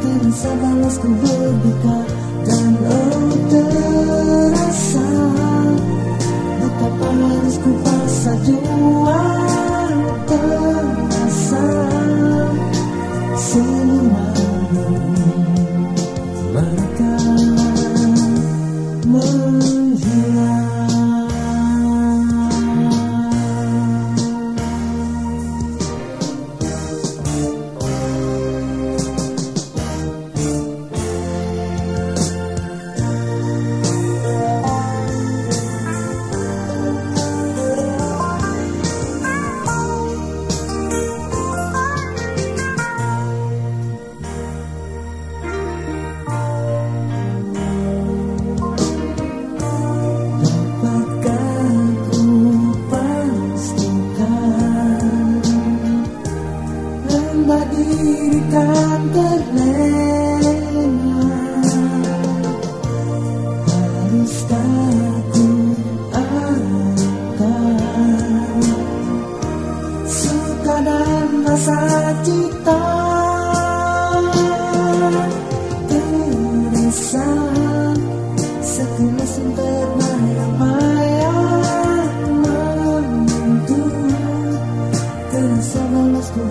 Terasa balas ku berbicara. Dirikan terlena Haruskah ku akan Suka dan rasa cinta termayang-mayang Menyentuh Terasa ku